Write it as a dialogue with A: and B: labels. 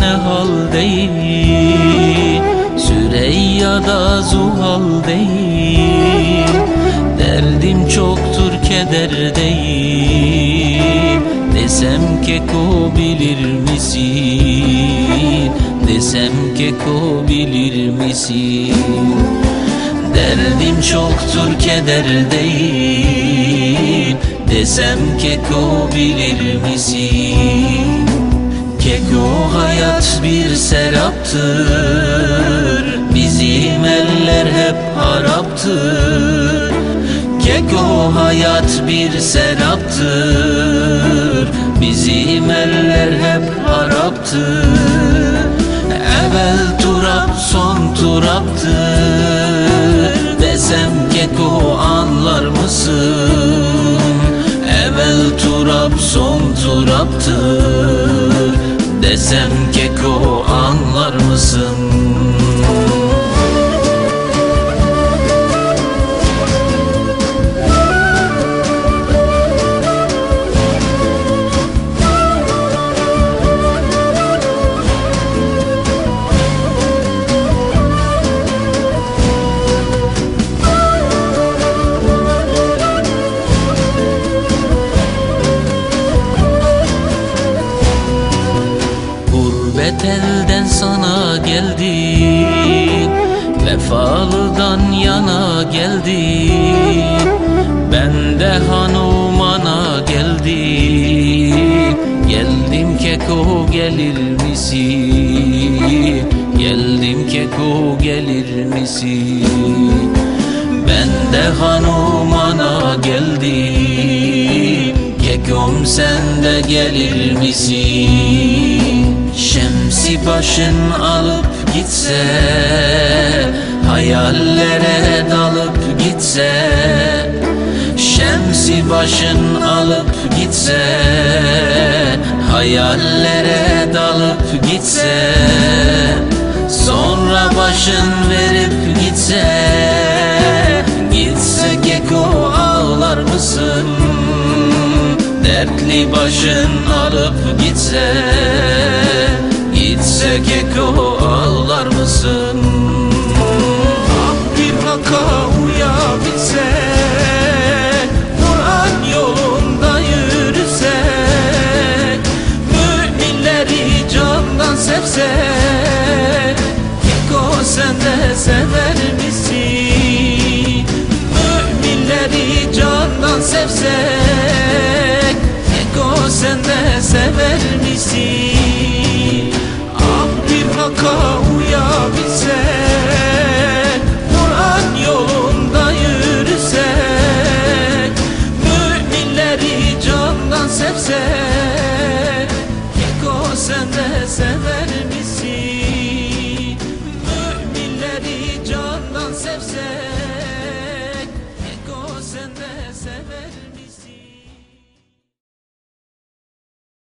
A: ne haldeyim Süreyya da zuhal değil. Derdim çoktur kederdeyim Desem keko bilir misin? Desem keko bilir misin? Derdim çoktur kederdeyim Desem keko bilir misin Keko hayat bir seraptır. Bizim eller hep haraptır. Keko hayat bir seraptır. Bizim eller hep haraptır. Evvel turap son turaptır Desem keko anlar mısın Gurbet elden sana geldim Vefalıdan yana geldim Ben de hanumana geldim Geldim keko gelir misin Geldim keko gelir misin Ben de hanumana geldim Kekom sen de gelir misin Şemsi başın alıp gitse Hayallere dalıp gitse Şemsi başın alıp gitse Hayallere dalıp gitse Sonra başın verip gitse Gitse keko ağlar mısın? Dertli başın alıp gitse Gitse keko ağlar mısın
B: Ah bir haka uyabilse Kur'an yolunda yürüse Müminleri candan sevse Kiko sen de sever misin? Müminleri candan sevse Kiko sen de sever misin? come